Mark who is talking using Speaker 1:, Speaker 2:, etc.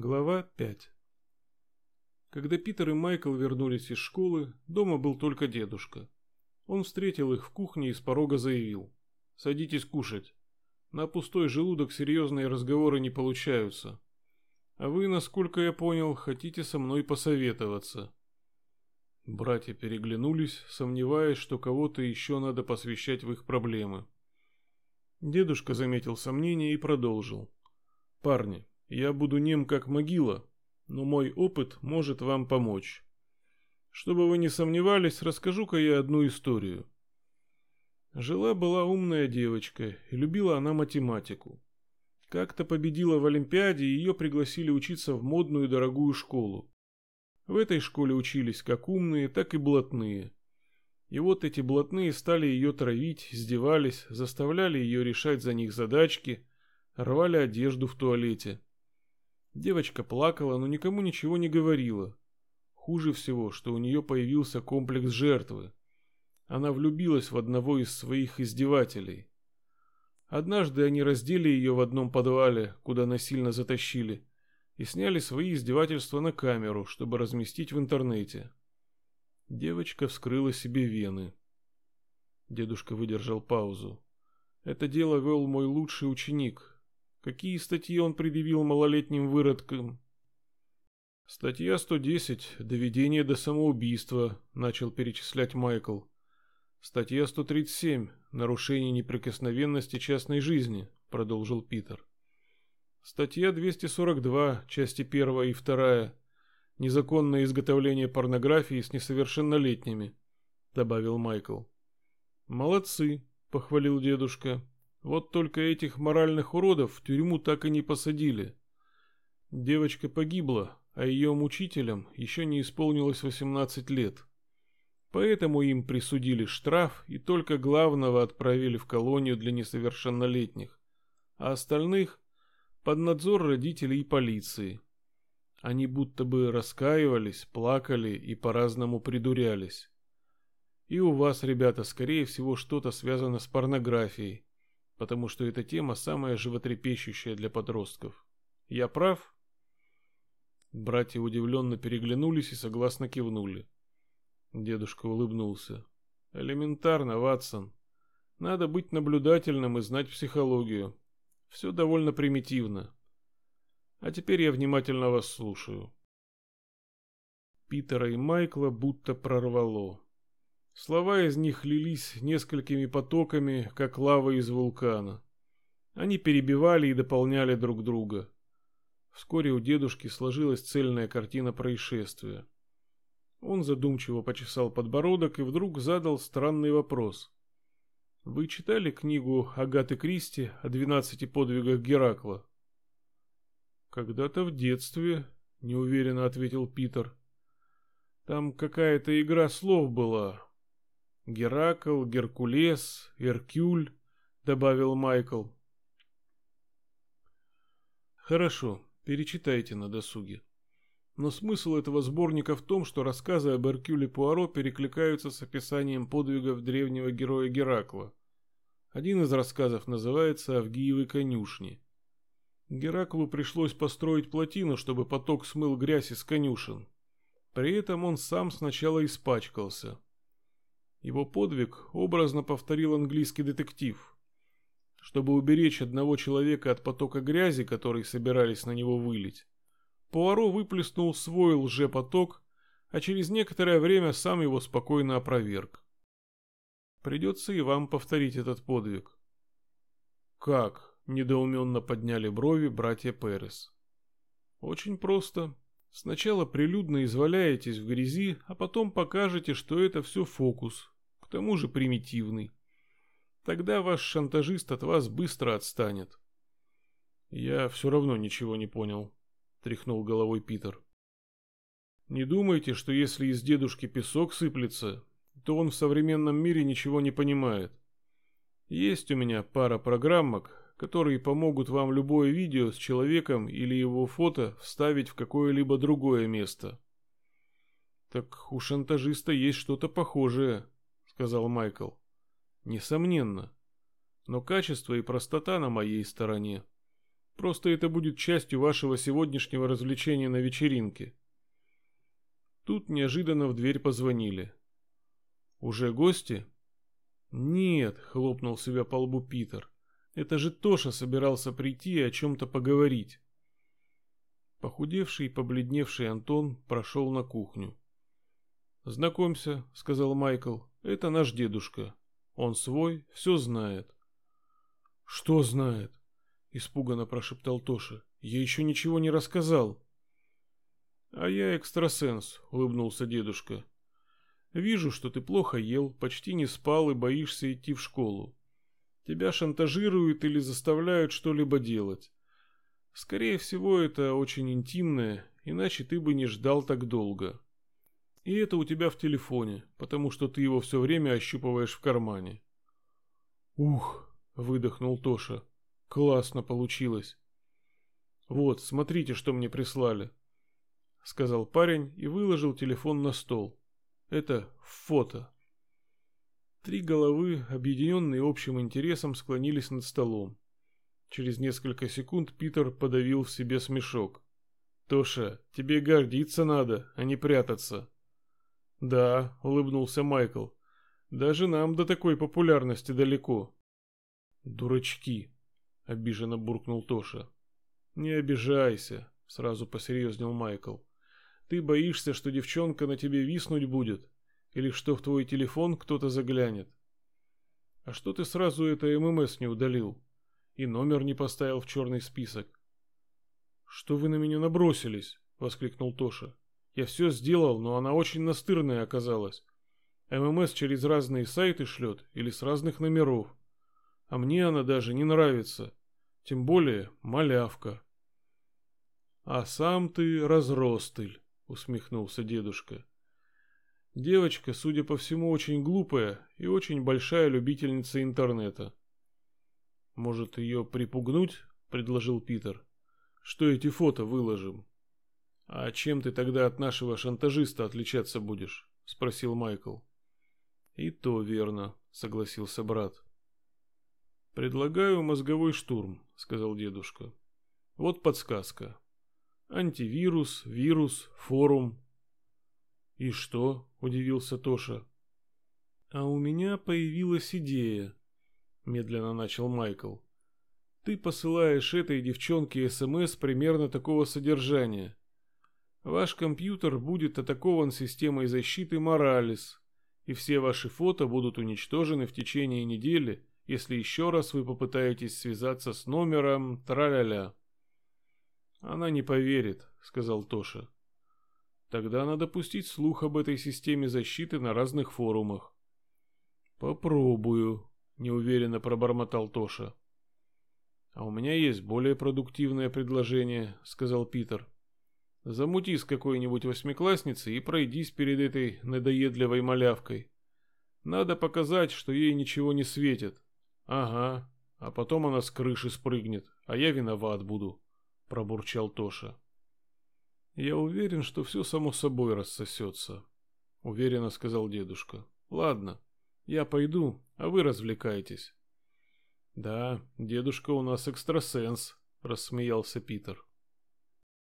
Speaker 1: Глава 5 Когда Питер и Майкл вернулись из школы, дома был только дедушка. Он встретил их в кухне и с порога заявил. «Садитесь кушать. На пустой желудок серьезные разговоры не получаются. А вы, насколько я понял, хотите со мной посоветоваться». Братья переглянулись, сомневаясь, что кого-то еще надо посвящать в их проблемы. Дедушка заметил сомнение и продолжил. «Парни, я буду нем как могила, но мой опыт может вам помочь. Чтобы вы не сомневались, расскажу-ка я одну историю. Жила-была умная девочка, и любила она математику. Как-то победила в Олимпиаде, и ее пригласили учиться в модную дорогую школу. В этой школе учились как умные, так и блатные. И вот эти блатные стали ее травить, издевались, заставляли ее решать за них задачки, рвали одежду в туалете. Девочка плакала, но никому ничего не говорила. Хуже всего, что у нее появился комплекс жертвы. Она влюбилась в одного из своих издевателей. Однажды они раздели ее в одном подвале, куда насильно затащили, и сняли свои издевательства на камеру, чтобы разместить в интернете. Девочка вскрыла себе вены. Дедушка выдержал паузу. Это дело вел мой лучший ученик, Какие статьи он предъявил малолетним выродкам? Статья 110 «Доведение до самоубийства», начал перечислять Майкл. Статья 137 «Нарушение неприкосновенности частной жизни», продолжил Питер. Статья 242, части 1 и 2 «Незаконное изготовление порнографии с несовершеннолетними», добавил Майкл. «Молодцы», похвалил дедушка. Вот только этих моральных уродов в тюрьму так и не посадили. Девочка погибла, а ее мучителям еще не исполнилось 18 лет. Поэтому им присудили штраф и только главного отправили в колонию для несовершеннолетних, а остальных под надзор родителей и полиции. Они будто бы раскаивались, плакали и по-разному придурялись. И у вас, ребята, скорее всего, что-то связано с порнографией потому что эта тема самая животрепещущая для подростков. Я прав? Братья удивленно переглянулись и согласно кивнули. Дедушка улыбнулся. Элементарно, Ватсон. Надо быть наблюдательным и знать психологию. Все довольно примитивно. А теперь я внимательно вас слушаю. Питера и Майкла будто прорвало. Слова из них лились несколькими потоками, как лава из вулкана. Они перебивали и дополняли друг друга. Вскоре у дедушки сложилась цельная картина происшествия. Он задумчиво почесал подбородок и вдруг задал странный вопрос. «Вы читали книгу Агаты Кристи о двенадцати подвигах Геракла?» «Когда-то в детстве», — неуверенно ответил Питер. «Там какая-то игра слов была, Геракл, Геркулес, Иркюль, добавил Майкл. Хорошо, перечитайте на досуге. Но смысл этого сборника в том, что рассказы об Эркюле Пуаро перекликаются с описанием подвигов древнего героя Геракла. Один из рассказов называется «Авгиевы конюшни». Гераклу пришлось построить плотину, чтобы поток смыл грязь из конюшен. При этом он сам сначала испачкался – его подвиг образно повторил английский детектив. Чтобы уберечь одного человека от потока грязи, который собирались на него вылить, Пуаро выплеснул свой лжепоток, а через некоторое время сам его спокойно опроверг. Придется и вам повторить этот подвиг. Как? Недоуменно подняли брови братья Перес. Очень просто. Сначала прилюдно изваляетесь в грязи, а потом покажете, что это все фокус, к тому же примитивный. Тогда ваш шантажист от вас быстро отстанет. Я все равно ничего не понял, тряхнул головой Питер. Не думайте, что если из дедушки песок сыплется, то он в современном мире ничего не понимает. Есть у меня пара программок, которые помогут вам любое видео с человеком или его фото вставить в какое-либо другое место. Так у шантажиста есть что-то похожее, сказал Майкл. Несомненно. Но качество и простота на моей стороне. Просто это будет частью вашего сегодняшнего развлечения на вечеринке. Тут неожиданно в дверь позвонили. Уже гости? Нет, хлопнул себя по лбу Питер. Это же Тоша собирался прийти и о чем-то поговорить. Похудевший и побледневший Антон прошел на кухню. «Знакомься», — сказал Майкл, — «это наш дедушка. Он свой, все знает». «Что знает?» — испуганно прошептал Тоша. «Я еще ничего не рассказал». «А я экстрасенс», — улыбнулся дедушка. «Вижу, что ты плохо ел, почти не спал и боишься идти в школу. Тебя шантажируют или заставляют что-либо делать. Скорее всего, это очень интимное, иначе ты бы не ждал так долго. И это у тебя в телефоне, потому что ты его все время ощупываешь в кармане. Ух, выдохнул Тоша. Классно получилось. Вот, смотрите, что мне прислали, сказал парень и выложил телефон на стол. Это фото. Три головы, объединенные общим интересом, склонились над столом. Через несколько секунд Питер подавил в себе смешок. «Тоша, тебе гордиться надо, а не прятаться». «Да», — улыбнулся Майкл. «Даже нам до такой популярности далеко». «Дурачки», — обиженно буркнул Тоша. «Не обижайся», — сразу посерьезнел Майкл. «Ты боишься, что девчонка на тебе виснуть будет, или что в твой телефон кто-то заглянет. А что ты сразу это ММС не удалил?» и номер не поставил в черный список. «Что вы на меня набросились?» — воскликнул Тоша. «Я все сделал, но она очень настырная оказалась. ММС через разные сайты шлет или с разных номеров. А мне она даже не нравится. Тем более малявка». «А сам ты разростыль», — усмехнулся дедушка. Девочка, судя по всему, очень глупая и очень большая любительница интернета. «Может, ее припугнуть?» — предложил Питер. «Что эти фото выложим?» «А чем ты тогда от нашего шантажиста отличаться будешь?» — спросил Майкл. «И то верно», — согласился брат. «Предлагаю мозговой штурм», — сказал дедушка. «Вот подсказка. Антивирус, вирус, форум». «И что?» — удивился Тоша. «А у меня появилась идея», медленно начал Майкл. Ты посылаешь этой девчонке СМС примерно такого содержания. Ваш компьютер будет атакован системой защиты Моралес, и все ваши фото будут уничтожены в течение недели, если еще раз вы попытаетесь связаться с номером траля-ля. Она не поверит, сказал Тоша. Тогда надо пустить слух об этой системе защиты на разных форумах. Попробую, неуверенно пробормотал Тоша. А у меня есть более продуктивное предложение, сказал Питер. Замути с какой-нибудь восьмиклассницей и пройдись перед этой надоедливой малявкой. Надо показать, что ей ничего не светит. Ага, а потом она с крыши спрыгнет, а я виноват буду, пробурчал Тоша. Я уверен, что все само собой рассосется, уверенно сказал дедушка. Ладно, я пойду, а вы развлекайтесь. Да, дедушка у нас экстрасенс, рассмеялся Питер.